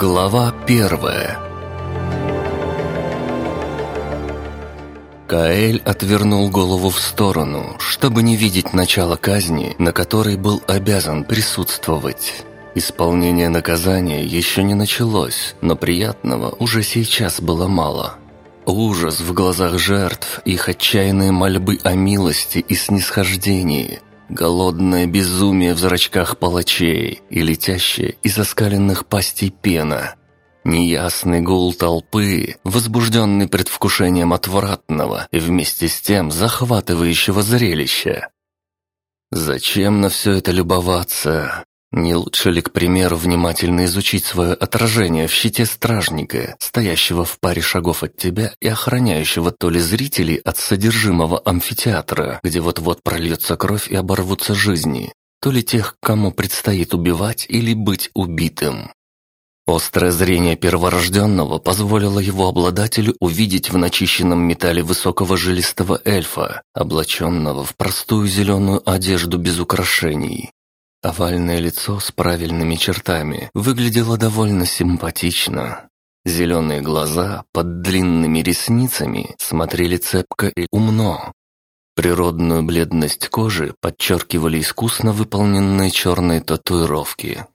Глава первая Каэль отвернул голову в сторону, чтобы не видеть начала казни, на которой был обязан присутствовать. Исполнение наказания еще не началось, но приятного уже сейчас было мало. Ужас в глазах жертв, их отчаянные мольбы о милости и снисхождении – Голодное безумие в зрачках палачей и летящая из оскаленных пастей пена. Неясный гул толпы, возбужденный предвкушением отвратного и вместе с тем захватывающего зрелища. Зачем на все это любоваться? Не лучше ли, к примеру, внимательно изучить свое отражение в щите стражника, стоящего в паре шагов от тебя и охраняющего то ли зрителей от содержимого амфитеатра, где вот-вот прольется кровь и оборвутся жизни, то ли тех, кому предстоит убивать или быть убитым? Острое зрение перворожденного позволило его обладателю увидеть в начищенном металле высокого жилистого эльфа, облаченного в простую зеленую одежду без украшений, Овальное лицо с правильными чертами выглядело довольно симпатично. Зеленые глаза под длинными ресницами смотрели цепко и умно. Природную бледность кожи подчеркивали искусно выполненные черные татуировки.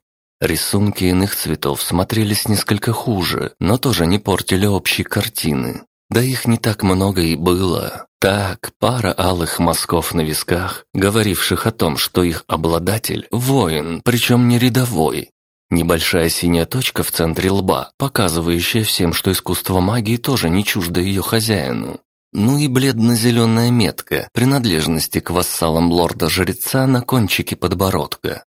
Рисунки иных цветов смотрелись несколько хуже, но тоже не портили общей картины. Да их не так много и было. Так, пара алых мазков на висках, говоривших о том, что их обладатель – воин, причем не рядовой. Небольшая синяя точка в центре лба, показывающая всем, что искусство магии тоже не чуждо ее хозяину. Ну и бледно-зеленая метка принадлежности к вассалам лорда-жреца на кончике подбородка.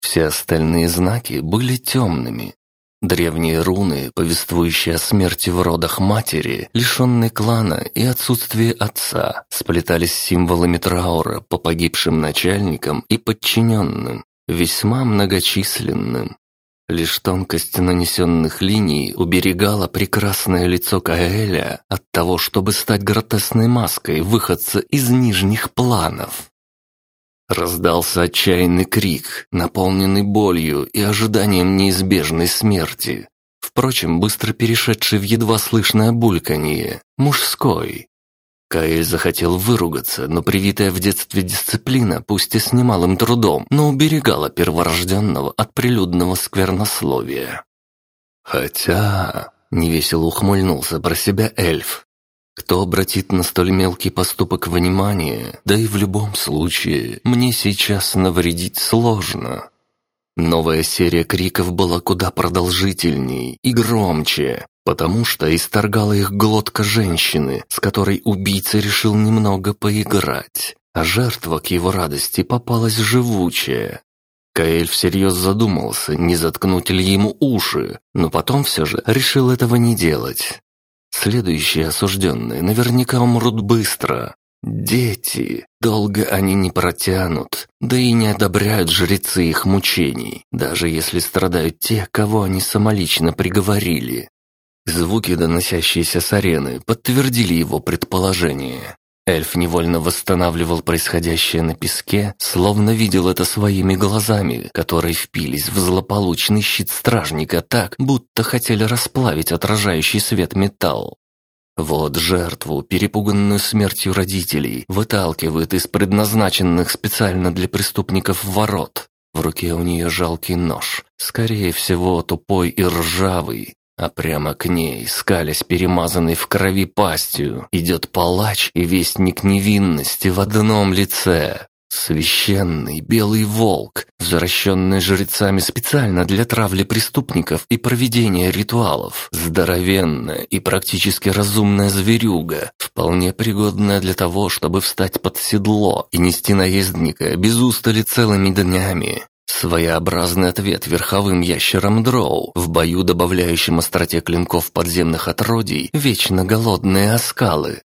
Все остальные знаки были темными, Древние руны, повествующие о смерти в родах матери, лишенной клана и отсутствии отца, сплетались с символами траура по погибшим начальникам и подчиненным, весьма многочисленным. Лишь тонкость нанесенных линий уберегала прекрасное лицо Каэля от того, чтобы стать гротесной маской выходца из нижних планов. Раздался отчаянный крик, наполненный болью и ожиданием неизбежной смерти. Впрочем, быстро перешедший в едва слышное бульканье, мужской. Каэль захотел выругаться, но привитая в детстве дисциплина, пусть и с немалым трудом, но уберегала перворожденного от прилюдного сквернословия. «Хотя...» — невесело ухмыльнулся про себя эльф. Кто обратит на столь мелкий поступок внимание, да и в любом случае, мне сейчас навредить сложно. Новая серия криков была куда продолжительней и громче, потому что исторгала их глотка женщины, с которой убийца решил немного поиграть, а жертва к его радости попалась живучая. Каэль всерьез задумался, не заткнуть ли ему уши, но потом все же решил этого не делать. Следующие осужденные наверняка умрут быстро. Дети. Долго они не протянут, да и не одобряют жрецы их мучений, даже если страдают те, кого они самолично приговорили. Звуки, доносящиеся с арены, подтвердили его предположение. Эльф невольно восстанавливал происходящее на песке, словно видел это своими глазами, которые впились в злополучный щит стражника так, будто хотели расплавить отражающий свет металл. Вот жертву, перепуганную смертью родителей, выталкивают из предназначенных специально для преступников ворот. В руке у нее жалкий нож, скорее всего, тупой и ржавый, а прямо к ней, скалясь перемазанной в крови пастью, идет палач и вестник невинности в одном лице. Священный белый волк, возвращенный жрецами специально для травли преступников и проведения ритуалов. Здоровенная и практически разумная зверюга, вполне пригодная для того, чтобы встать под седло и нести наездника без устали целыми днями. Своеобразный ответ верховым ящерам дроу, в бою добавляющим остроте клинков подземных отродий, вечно голодные оскалы.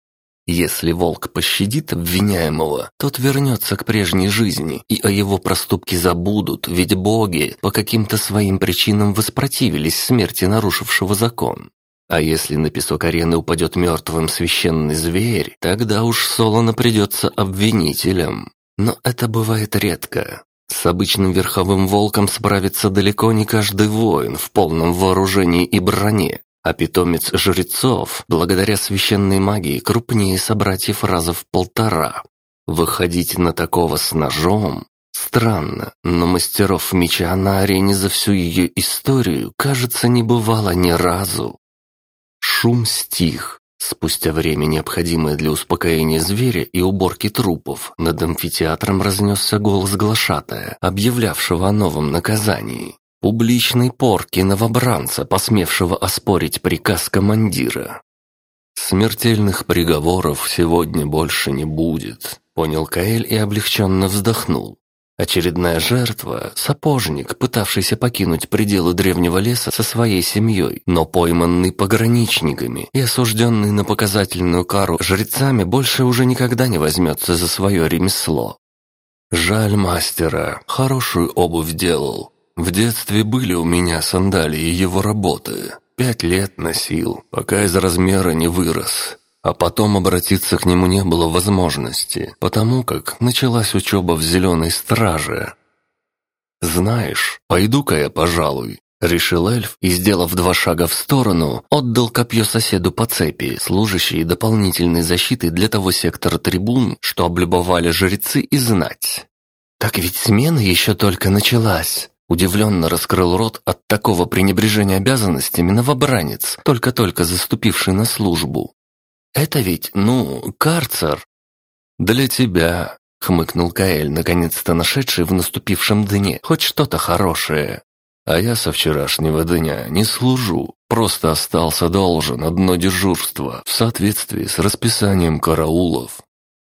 Если волк пощадит обвиняемого, тот вернется к прежней жизни, и о его проступке забудут, ведь боги по каким-то своим причинам воспротивились смерти нарушившего закон. А если на песок арены упадет мертвым священный зверь, тогда уж Солоно придется обвинителем. Но это бывает редко. С обычным верховым волком справится далеко не каждый воин в полном вооружении и броне, а питомец жрецов, благодаря священной магии, крупнее собратьев раза в полтора. Выходить на такого с ножом Странно, но мастеров меча на арене за всю ее историю, кажется, не бывало ни разу. Шум стих. Спустя время, необходимое для успокоения зверя и уборки трупов, над амфитеатром разнесся голос глашатая, объявлявшего о новом наказании. Публичной порки новобранца, посмевшего оспорить приказ командира. «Смертельных приговоров сегодня больше не будет», — понял Каэль и облегченно вздохнул. Очередная жертва – сапожник, пытавшийся покинуть пределы древнего леса со своей семьей, но пойманный пограничниками и осужденный на показательную кару жрецами больше уже никогда не возьмется за свое ремесло. Жаль мастера, хорошую обувь делал. В детстве были у меня сандалии его работы. Пять лет носил, пока из размера не вырос. А потом обратиться к нему не было возможности, потому как началась учеба в «Зеленой страже». «Знаешь, пойду-ка я, пожалуй», — решил эльф и, сделав два шага в сторону, отдал копье соседу по цепи, служащей дополнительной защитой для того сектора трибун, что облюбовали жрецы и знать. «Так ведь смена еще только началась», Удивленно раскрыл рот от такого пренебрежения обязанностями новобранец, только-только заступивший на службу. Это ведь, ну, карцер». «Для тебя», — хмыкнул Каэль, наконец-то нашедший в наступившем дне хоть что-то хорошее. «А я со вчерашнего дня не служу, просто остался должен одно дежурство в соответствии с расписанием караулов.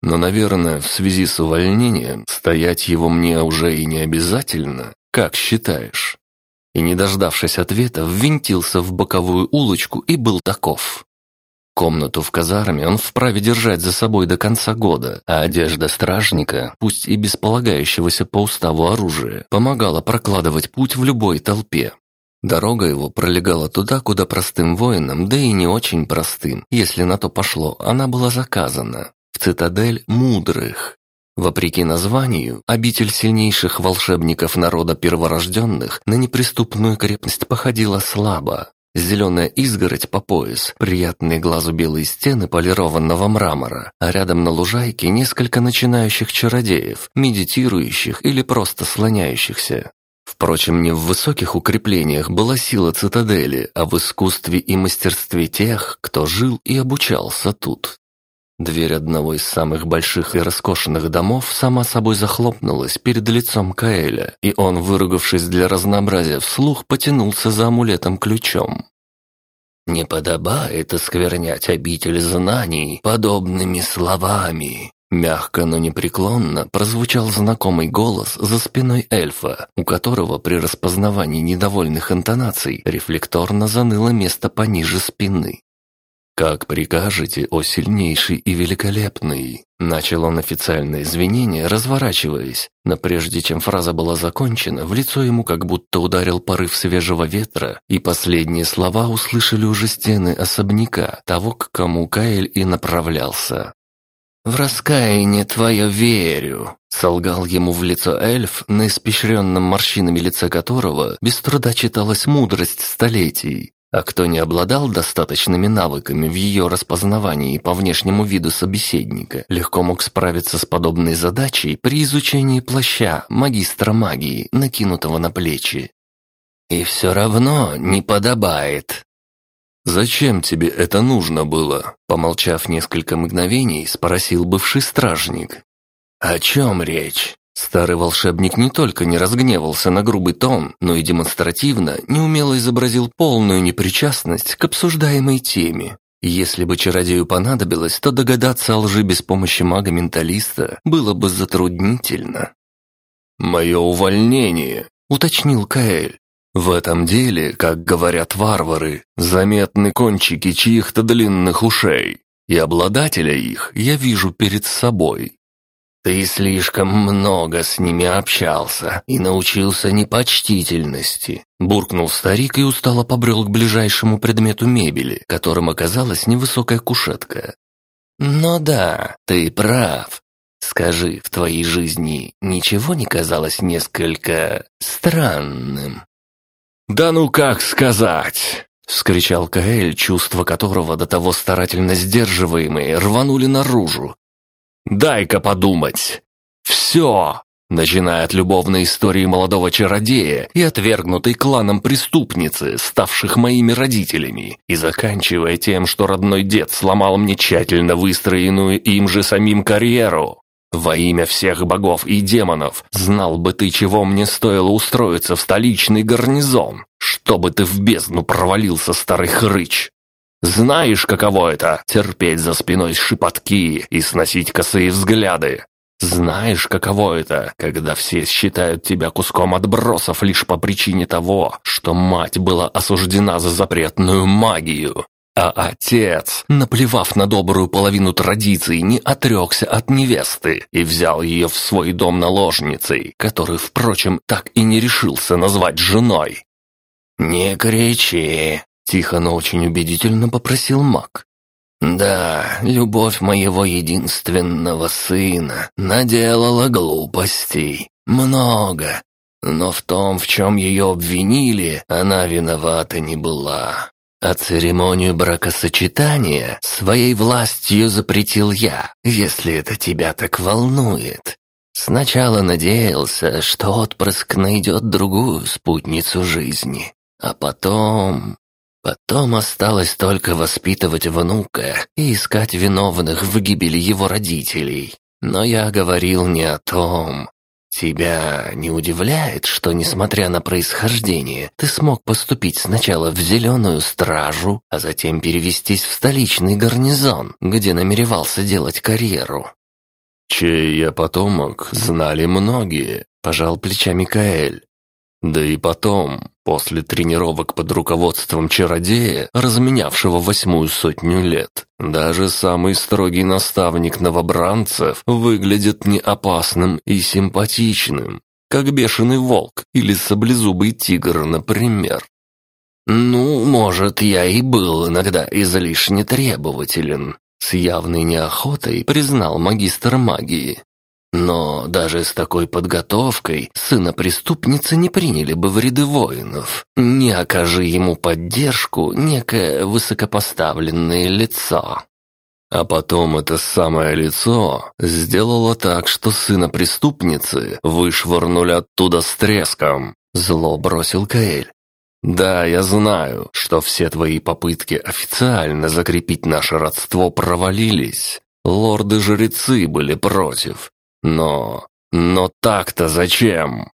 Но, наверное, в связи с увольнением стоять его мне уже и не обязательно, как считаешь?» И, не дождавшись ответа, ввинтился в боковую улочку и был таков. Комнату в казарме он вправе держать за собой до конца года, а одежда стражника, пусть и без полагающегося по уставу оружия, помогала прокладывать путь в любой толпе. Дорога его пролегала туда, куда простым воинам, да и не очень простым, если на то пошло, она была заказана. В цитадель мудрых. Вопреки названию, обитель сильнейших волшебников народа перворожденных на неприступную крепость походила слабо, Зеленая изгородь по пояс, приятные глазу белые стены полированного мрамора, а рядом на лужайке несколько начинающих чародеев, медитирующих или просто слоняющихся. Впрочем, не в высоких укреплениях была сила цитадели, а в искусстве и мастерстве тех, кто жил и обучался тут. Дверь одного из самых больших и роскошных домов сама собой захлопнулась перед лицом Каэля, и он, выругавшись для разнообразия вслух, потянулся за амулетом-ключом. «Не подобает осквернять обитель знаний подобными словами», Мягко, но непреклонно прозвучал знакомый голос за спиной эльфа, у которого при распознавании недовольных интонаций рефлекторно заныло место пониже спины. «Как прикажете, о сильнейший и великолепный!» Начал он официальное извинение, разворачиваясь, но прежде чем фраза была закончена, в лицо ему как будто ударил порыв свежего ветра, и последние слова услышали уже стены особняка, того, к кому Каэль и направлялся. «В раскаяние твое верю», — солгал ему в лицо эльф, на испещренном морщинами лице которого без труда читалась мудрость столетий. А кто не обладал достаточными навыками в ее распознавании по внешнему виду собеседника, легко мог справиться с подобной задачей при изучении плаща магистра магии, накинутого на плечи. «И все равно не подобает». «Зачем тебе это нужно было?» Помолчав несколько мгновений, спросил бывший стражник. «О чем речь?» Старый волшебник не только не разгневался на грубый тон, но и демонстративно неумело изобразил полную непричастность к обсуждаемой теме. Если бы чародею понадобилось, то догадаться о лжи без помощи мага-менталиста было бы затруднительно. «Мое увольнение», — уточнил Каэль. «В этом деле, как говорят варвары, заметны кончики чьих-то длинных ушей, и обладателя их я вижу перед собой. «Ты слишком много с ними общался и научился непочтительности», буркнул старик и устало побрел к ближайшему предмету мебели, которым оказалась невысокая кушетка. «Но да, ты прав. Скажи, в твоей жизни ничего не казалось несколько странным?» «Да ну как сказать!» — вскричал Каэль, чувства которого до того старательно сдерживаемые рванули наружу. «Дай-ка подумать! Все! Начиная от любовной истории молодого чародея и отвергнутой кланом преступницы, ставших моими родителями, и заканчивая тем, что родной дед сломал мне тщательно выстроенную им же самим карьеру. Во имя всех богов и демонов, знал бы ты, чего мне стоило устроиться в столичный гарнизон, чтобы ты в бездну провалился, старый хрыч. Знаешь, каково это — терпеть за спиной шепотки и сносить косые взгляды? Знаешь, каково это, когда все считают тебя куском отбросов лишь по причине того, что мать была осуждена за запретную магию? А отец, наплевав на добрую половину традиций, не отрекся от невесты и взял ее в свой дом наложницей, который, впрочем, так и не решился назвать женой. «Не кричи», — тихо, но очень убедительно попросил маг. «Да, любовь моего единственного сына наделала глупостей. Много. Но в том, в чем ее обвинили, она виновата не была. А церемонию бракосочетания своей властью запретил я, если это тебя так волнует. Сначала надеялся, что отпрыск найдет другую спутницу жизни, а потом... Потом осталось только воспитывать внука и искать виновных в гибели его родителей. Но я говорил не о том. Тебя не удивляет, что, несмотря на происхождение, ты смог поступить сначала в Зеленую Стражу, а затем перевестись в столичный гарнизон, где намеревался делать карьеру? «Чей я потомок, знали многие», — пожал плечами Каэль. Да и потом, после тренировок под руководством чародея, разменявшего восьмую сотню лет, даже самый строгий наставник новобранцев выглядит не опасным и симпатичным, как бешеный волк или саблезубый тигр, например. «Ну, может, я и был иногда излишне требователен», — с явной неохотой признал магистр магии. Но даже с такой подготовкой сына преступницы не приняли бы в ряды воинов. Не окажи ему поддержку некое высокопоставленное лицо. А потом это самое лицо сделало так, что сына преступницы вышвырнули оттуда с треском. Зло бросил Каэль. Да, я знаю, что все твои попытки официально закрепить наше родство провалились. Лорды-жрецы были против, но... но так-то зачем?»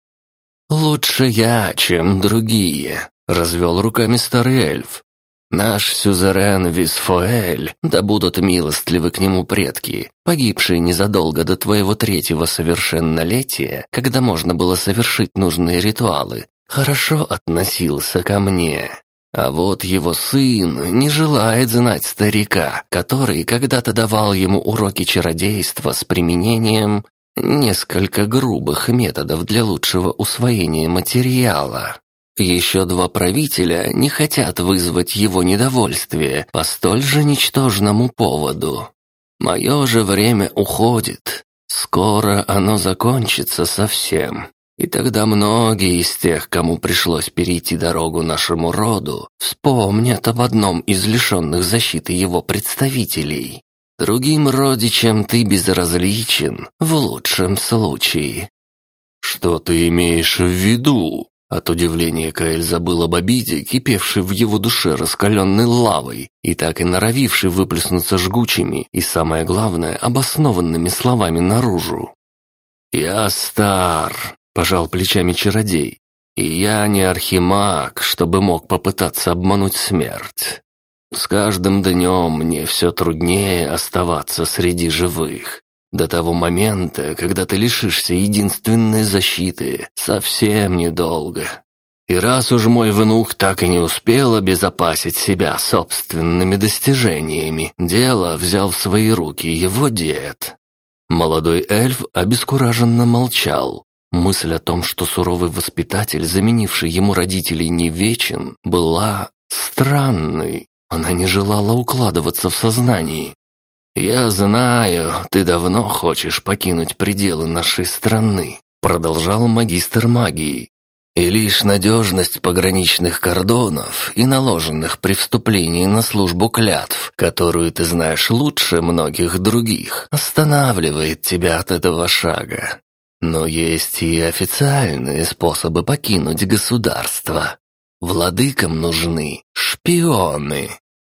«Лучше я, чем другие», — развел руками старый эльф. «Наш сюзерен Висфоэль, да будут милостливы к нему предки, погибшие незадолго до твоего третьего совершеннолетия, когда можно было совершить нужные ритуалы, хорошо относился ко мне. А вот его сын не желает знать старика, который когда-то давал ему уроки чародейства с применением Несколько грубых методов для лучшего усвоения материала. Еще два правителя не хотят вызвать его недовольствие по столь же ничтожному поводу. Мое же время уходит. Скоро оно закончится совсем. И тогда многие из тех, кому пришлось перейти дорогу нашему роду, вспомнят об одном из лишенных защиты его представителей. Другим родичам ты безразличен, в лучшем случае». «Что ты имеешь в виду?» От удивления Каэль забыл об обиде, кипевшей в его душе раскаленной лавой, и так и норовившей выплеснуться жгучими и, самое главное, обоснованными словами наружу. «Я стар», — пожал плечами чародей, — «и я не архимаг, чтобы мог попытаться обмануть смерть. С каждым днем мне все труднее оставаться среди живых. До того момента, когда ты лишишься единственной защиты, совсем недолго. И раз уж мой внук так и не успел обезопасить себя собственными достижениями, дело взял в свои руки его дед. Молодой эльф обескураженно молчал. Мысль о том, что суровый воспитатель, заменивший ему родителей, не вечен, была странной. Она не желала укладываться в сознании. «Я знаю, ты давно хочешь покинуть пределы нашей страны», продолжал магистр магии. «И лишь надежность пограничных кордонов и наложенных при вступлении на службу клятв, которую ты знаешь лучше многих других, останавливает тебя от этого шага. Но есть и официальные способы покинуть государство. Владыкам нужны шпионы,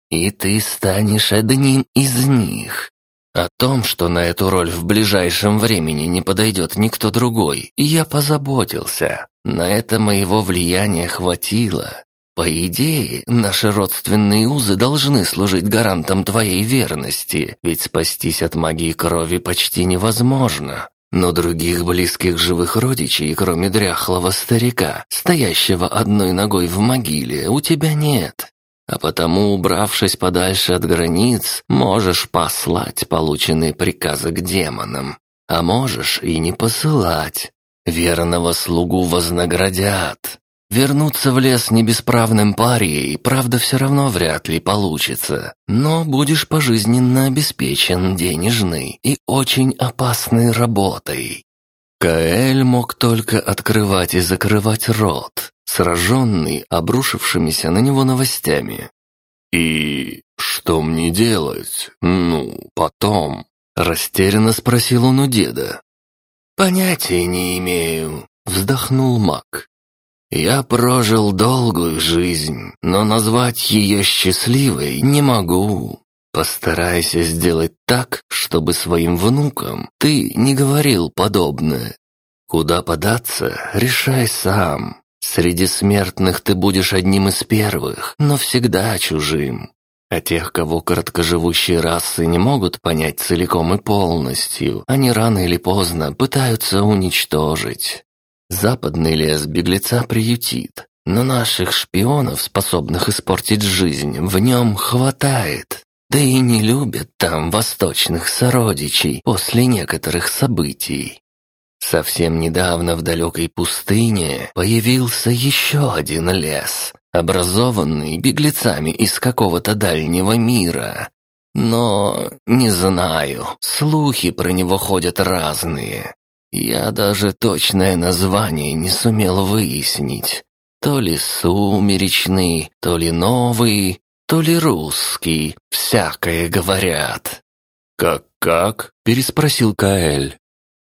и ты станешь одним из них. О том, что на эту роль в ближайшем времени не подойдет никто другой, я позаботился. На это моего влияния хватило. По идее, наши родственные узы должны служить гарантом твоей верности, ведь спастись от магии крови почти невозможно. Но других близких живых родичей, кроме дряхлого старика, стоящего одной ногой в могиле, у тебя нет. А потому, убравшись подальше от границ, можешь послать полученные приказы к демонам. А можешь и не посылать. Верного слугу вознаградят. Вернуться в лес небесправным парией, правда, все равно вряд ли получится. Но будешь пожизненно обеспечен денежной и очень опасной работой. Каэль мог только открывать и закрывать рот, сраженный обрушившимися на него новостями. «И что мне делать? Ну, потом?» Растерянно спросил он у деда. «Понятия не имею», — вздохнул маг. «Я прожил долгую жизнь, но назвать ее счастливой не могу. Постарайся сделать так, чтобы своим внукам ты не говорил подобное. Куда податься, решай сам. Среди смертных ты будешь одним из первых, но всегда чужим. А тех, кого короткоживущие расы не могут понять целиком и полностью, они рано или поздно пытаются уничтожить. Западный лес беглеца приютит, но наших шпионов, способных испортить жизнь, в нем хватает. Да и не любят там восточных сородичей после некоторых событий. Совсем недавно в далекой пустыне появился еще один лес, образованный беглецами из какого-то дальнего мира. Но, не знаю, слухи про него ходят разные. Я даже точное название не сумел выяснить. То ли сумеречный, то ли новый, то ли русский, всякое говорят. «Как-как?» — переспросил Каэль.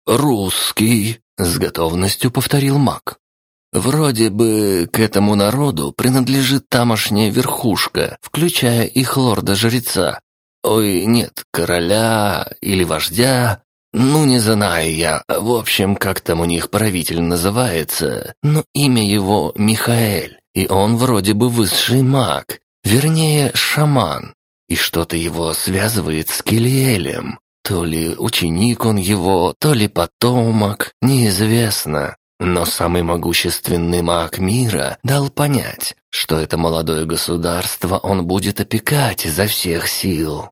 «Русский», — с готовностью повторил маг. «Вроде бы к этому народу принадлежит тамошняя верхушка, включая их лорда-жреца. Ой, нет, короля или вождя. Ну, не знаю я, в общем, как там у них правитель называется, но имя его Михаэль, и он вроде бы высший маг, вернее, шаман. И что-то его связывает с Килиэлем. То ли ученик он его, то ли потомок, неизвестно. Но самый могущественный маг мира дал понять, что это молодое государство он будет опекать изо всех сил.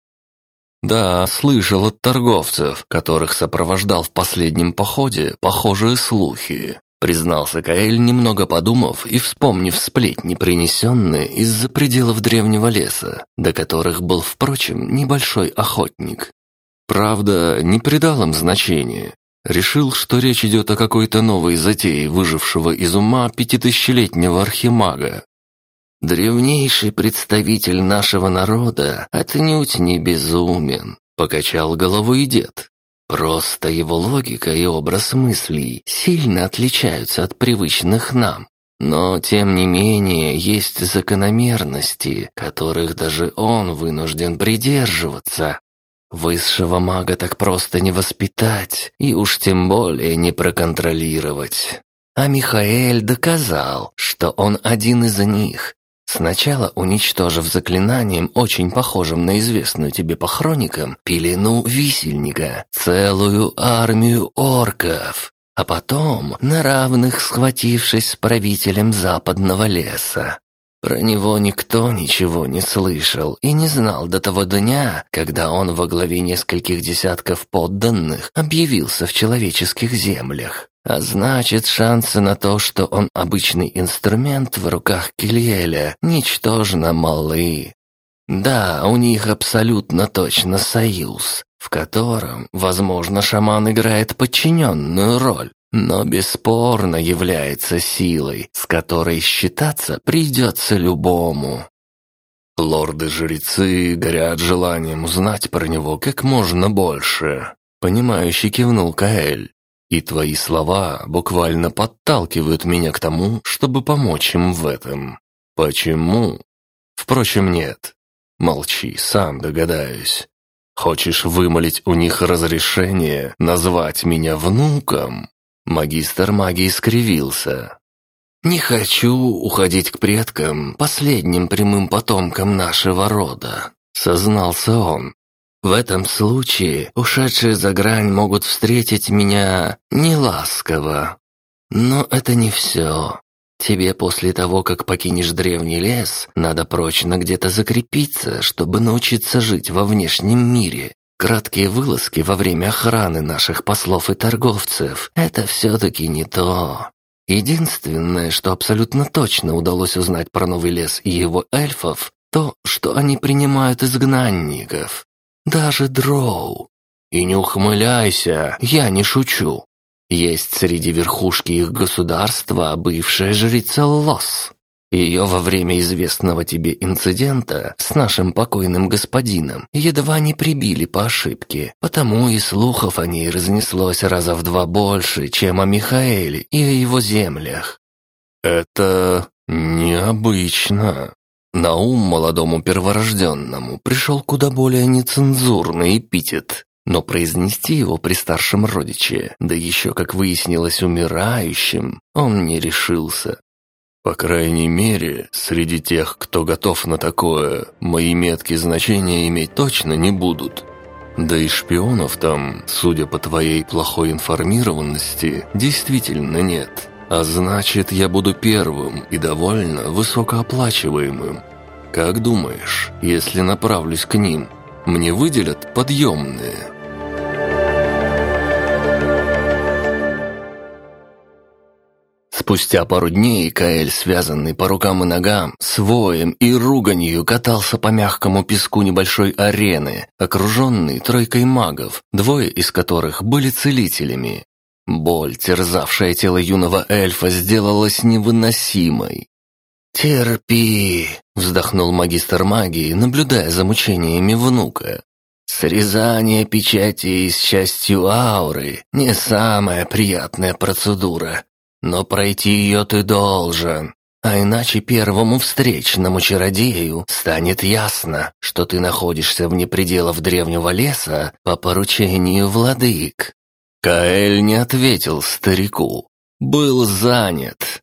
Да, слышал от торговцев, которых сопровождал в последнем походе, похожие слухи. Признался Каэль, немного подумав и вспомнив сплетни, принесенные из-за пределов древнего леса, до которых был, впрочем, небольшой охотник. Правда, не придал им значения. Решил, что речь идет о какой-то новой затее выжившего из ума пятитысячелетнего архимага. «Древнейший представитель нашего народа отнюдь не безумен», — покачал головой дед. «Просто его логика и образ мыслей сильно отличаются от привычных нам. Но, тем не менее, есть закономерности, которых даже он вынужден придерживаться. Высшего мага так просто не воспитать и уж тем более не проконтролировать. А Михаэль доказал, что он один из них. Сначала уничтожив заклинанием, очень похожим на известную тебе по хроникам, пелену висельника, целую армию орков, а потом на равных схватившись с правителем западного леса. Про него никто ничего не слышал и не знал до того дня, когда он во главе нескольких десятков подданных объявился в человеческих землях. А значит, шансы на то, что он обычный инструмент в руках Кильеля, ничтожно малы. Да, у них абсолютно точно союз, в котором, возможно, шаман играет подчиненную роль, но бесспорно является силой, с которой считаться придется любому. Лорды-жрецы горят желанием узнать про него как можно больше. Понимающий кивнул Каэль. И твои слова буквально подталкивают меня к тому, чтобы помочь им в этом. Почему? Впрочем, нет. Молчи, сам догадаюсь. Хочешь вымолить у них разрешение назвать меня внуком? Магистр магии скривился. «Не хочу уходить к предкам, последним прямым потомкам нашего рода», — сознался он. «В этом случае ушедшие за грань могут встретить меня неласково. Но это не все. Тебе после того, как покинешь древний лес, надо прочно где-то закрепиться, чтобы научиться жить во внешнем мире. Краткие вылазки во время охраны наших послов и торговцев – это все-таки не то. Единственное, что абсолютно точно удалось узнать про Новый лес и его эльфов, то, что они принимают изгнанников. Даже дроу. И не ухмыляйся, я не шучу. Есть среди верхушки их государства бывшая жрица Лос. Ее во время известного тебе инцидента с нашим покойным господином едва не прибили по ошибке, потому и слухов о ней разнеслось раза в два больше, чем о Михаэле и о его землях. Это необычно. На ум молодому перворожденному пришел куда более нецензурный эпитет, но произнести его при старшем родиче, да еще, как выяснилось, умирающим, он не решился. По крайней мере, среди тех, кто готов на такое, мои метки значения иметь точно не будут. Да и шпионов там, судя по твоей плохой информированности, действительно нет. А значит, я буду первым и довольно высокооплачиваемым. Как думаешь, если направлюсь к ним, мне выделят подъемные?» Спустя пару дней Каэль, связанный по рукам и ногам, своем и руганью катался по мягкому песку небольшой арены, окруженный тройкой магов, двое из которых были целителями. Боль, терзавшая тело юного эльфа, сделалась невыносимой. «Терпи!» — вздохнул магистр магии, наблюдая за мучениями внука. «Срезание печати с частью ауры — не самая приятная процедура, но пройти ее ты должен, а иначе первому встречному чародею станет ясно, что ты находишься вне пределов древнего леса по поручению владык». Каэль не ответил старику. Был занят.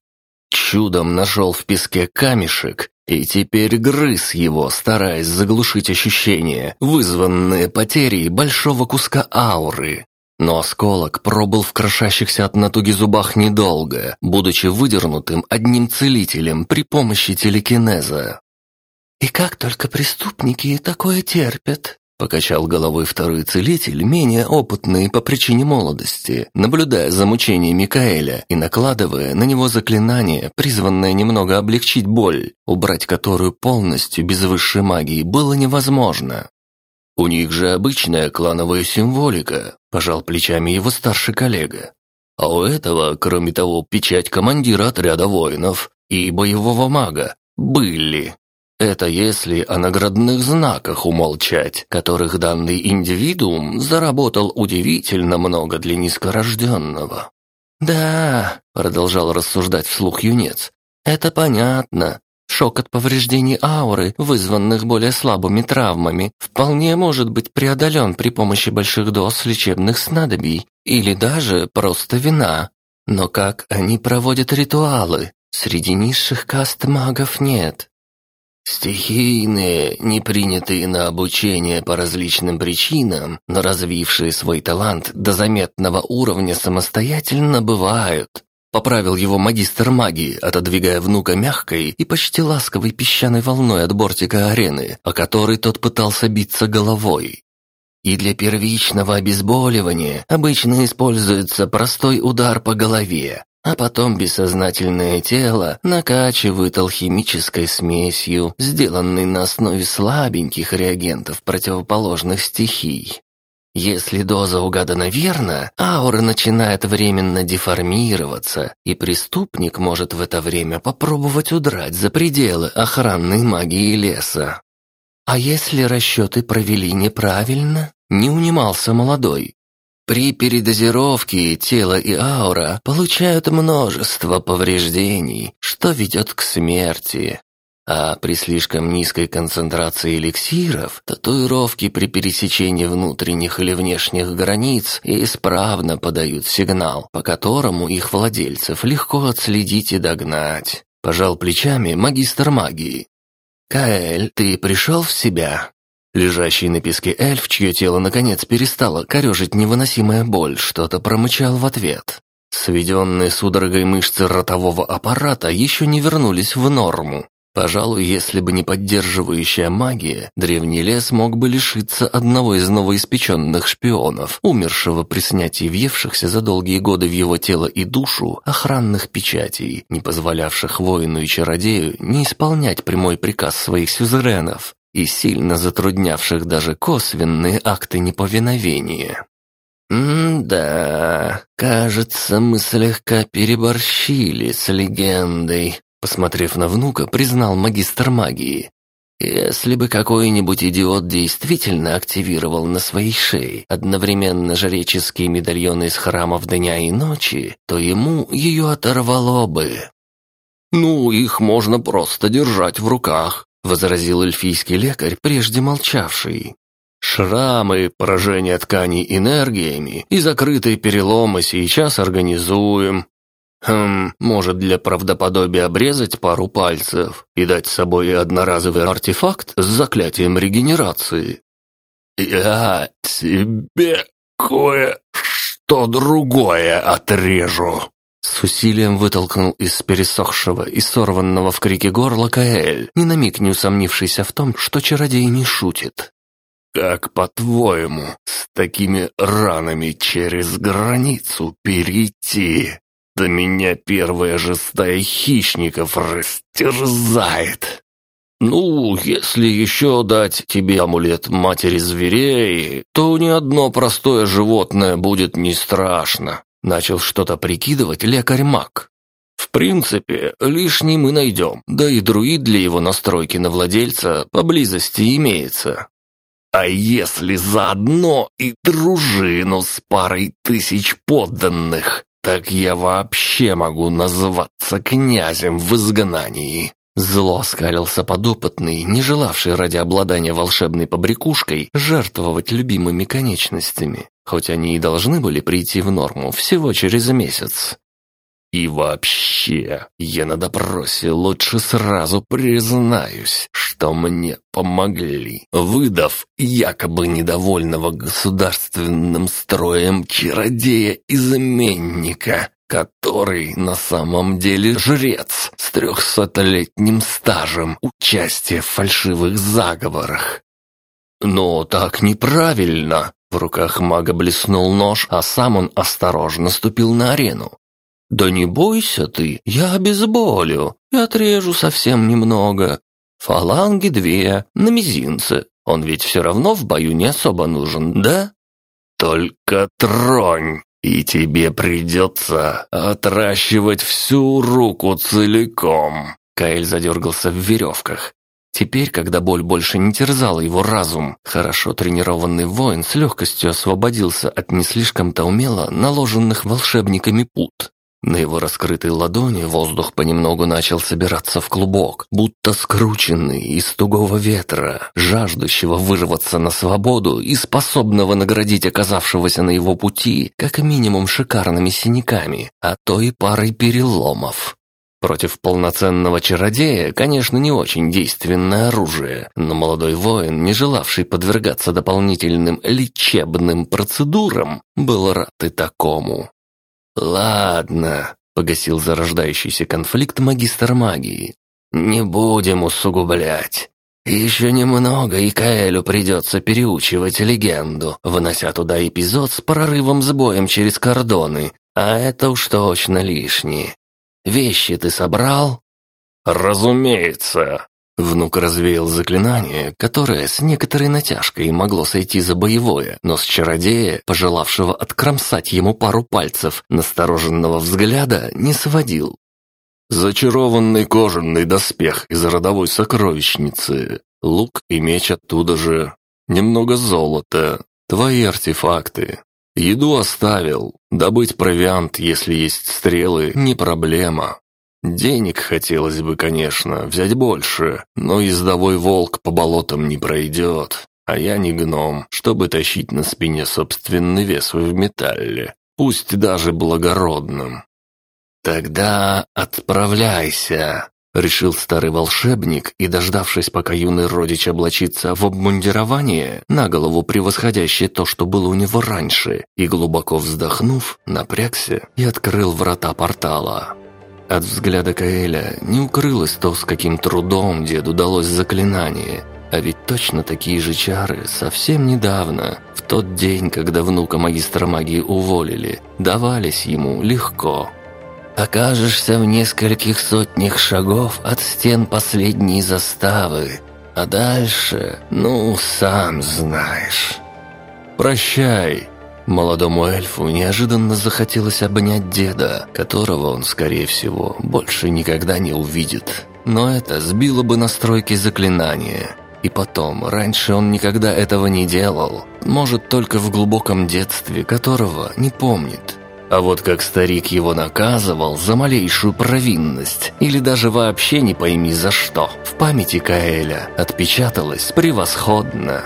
Чудом нашел в песке камешек и теперь грыз его, стараясь заглушить ощущения, вызванные потерей большого куска ауры. Но осколок пробыл в крошащихся от натуги зубах недолго, будучи выдернутым одним целителем при помощи телекинеза. «И как только преступники такое терпят?» Покачал головой второй целитель, менее опытный по причине молодости, наблюдая за мучениями Микаэля и накладывая на него заклинание, призванное немного облегчить боль, убрать которую полностью без высшей магии было невозможно. «У них же обычная клановая символика», – пожал плечами его старший коллега. «А у этого, кроме того, печать командира отряда воинов и боевого мага были. Это если о наградных знаках умолчать, которых данный индивидуум заработал удивительно много для низкорожденного». «Да», – продолжал рассуждать вслух юнец, – «это понятно. Шок от повреждений ауры, вызванных более слабыми травмами, вполне может быть преодолен при помощи больших доз лечебных снадобий или даже просто вина. Но как они проводят ритуалы? Среди низших каст магов нет. Стихийные, не принятые на обучение по различным причинам, но развившие свой талант до заметного уровня самостоятельно бывают. Поправил его магистр магии, отодвигая внука мягкой и почти ласковой песчаной волной от бортика арены, о которой тот пытался биться головой. И для первичного обезболивания обычно используется простой удар по голове, а потом бессознательное тело накачивают алхимической смесью, сделанной на основе слабеньких реагентов противоположных стихий. Если доза угадана верно, аура начинает временно деформироваться, и преступник может в это время попробовать удрать за пределы охранной магии леса. А если расчеты провели неправильно? Не унимался молодой. При передозировке тело и аура получают множество повреждений, что ведет к смерти. А при слишком низкой концентрации эликсиров татуировки при пересечении внутренних или внешних границ исправно подают сигнал, по которому их владельцев легко отследить и догнать. Пожал плечами магистр магии. «Каэль, ты пришел в себя?» Лежащий на песке эльф, чье тело наконец перестало корежить невыносимая боль, что-то промычал в ответ. Сведенные судорогой мышцы ротового аппарата еще не вернулись в норму. Пожалуй, если бы не поддерживающая магия, древний лес мог бы лишиться одного из новоиспеченных шпионов, умершего при снятии въевшихся за долгие годы в его тело и душу охранных печатей, не позволявших воину и чародею не исполнять прямой приказ своих сюзеренов, и сильно затруднявших даже косвенные акты неповиновения. «М-да, кажется, мы слегка переборщили с легендой», посмотрев на внука, признал магистр магии. Если бы какой-нибудь идиот действительно активировал на своей шее одновременно жреческие медальоны из храмов дня и ночи, то ему ее оторвало бы. «Ну, их можно просто держать в руках», возразил эльфийский лекарь, прежде молчавший. «Шрамы, поражение тканей энергиями и закрытые переломы сейчас организуем. Хм, может для правдоподобия обрезать пару пальцев и дать с собой одноразовый артефакт с заклятием регенерации?» «Я тебе кое-что другое отрежу», с усилием вытолкнул из пересохшего и сорванного в крике горла Каэль, ни на миг не усомнившийся в том, что чародей не шутит. «Как, по-твоему, с такими ранами через границу перейти? Да меня первая же стая хищников растерзает!» «Ну, если еще дать тебе амулет матери зверей, то ни одно простое животное будет не страшно. Начал что-то прикидывать лекарь-маг. В принципе, лишний мы найдем, да и друид для его настройки на владельца поблизости имеется. А если заодно и дружину с парой тысяч подданных, так я вообще могу называться князем в изгнании. Зло оскалился подопытный, не желавший ради обладания волшебной побрякушкой жертвовать любимыми конечностями хоть они и должны были прийти в норму всего через месяц. И вообще, я на допросе лучше сразу признаюсь, что мне помогли, выдав якобы недовольного государственным строем чародея-изменника, который на самом деле жрец с трехсотлетним стажем участия в фальшивых заговорах. Но так неправильно, в руках мага блеснул нож, а сам он осторожно ступил на арену. «Да не бойся ты, я обезболю и отрежу совсем немного. Фаланги две, на мизинце. Он ведь все равно в бою не особо нужен, да?» «Только тронь, и тебе придется отращивать всю руку целиком». Каэль задергался в веревках. Теперь, когда боль больше не терзала его разум, хорошо тренированный воин с легкостью освободился от не слишком-то умело наложенных волшебниками пут. На его раскрытой ладони воздух понемногу начал собираться в клубок, будто скрученный из тугого ветра, жаждущего вырваться на свободу и способного наградить оказавшегося на его пути как минимум шикарными синяками, а то и парой переломов. Против полноценного чародея, конечно, не очень действенное оружие, но молодой воин, не желавший подвергаться дополнительным лечебным процедурам, был рад и такому. «Ладно», — погасил зарождающийся конфликт магистр магии. «Не будем усугублять. Еще немного, и Каэлю придется переучивать легенду, вынося туда эпизод с прорывом с боем через кордоны, А это уж точно лишнее. Вещи ты собрал?» «Разумеется!» Внук развеял заклинание, которое с некоторой натяжкой могло сойти за боевое, но с чародея, пожелавшего откромсать ему пару пальцев, настороженного взгляда не сводил. «Зачарованный кожаный доспех из родовой сокровищницы, лук и меч оттуда же, немного золота, твои артефакты. Еду оставил, добыть провиант, если есть стрелы, не проблема. Денег хотелось бы, конечно, взять больше, но ездовой волк по болотам не пройдет, а я не гном, чтобы тащить на спине собственный вес в металле, пусть даже благородным. «Тогда отправляйся», — решил старый волшебник и, дождавшись, пока юный родич облачится в обмундирование, на голову превосходящее то, что было у него раньше, и, глубоко вздохнув, напрягся и открыл врата портала. От взгляда Каэля не укрылось то, с каким трудом деду удалось заклинание. А ведь точно такие же чары совсем недавно, в тот день, когда внука магистра магии уволили, давались ему легко. Окажешься в нескольких сотнях шагов от стен последней заставы, а дальше, ну, сам знаешь. «Прощай», Молодому эльфу неожиданно захотелось обнять деда, которого он, скорее всего, больше никогда не увидит. Но это сбило бы настройки заклинания. И потом, раньше он никогда этого не делал. Может, только в глубоком детстве, которого не помнит. А вот как старик его наказывал за малейшую провинность, или даже вообще не пойми за что, в памяти Каэля отпечаталось превосходно.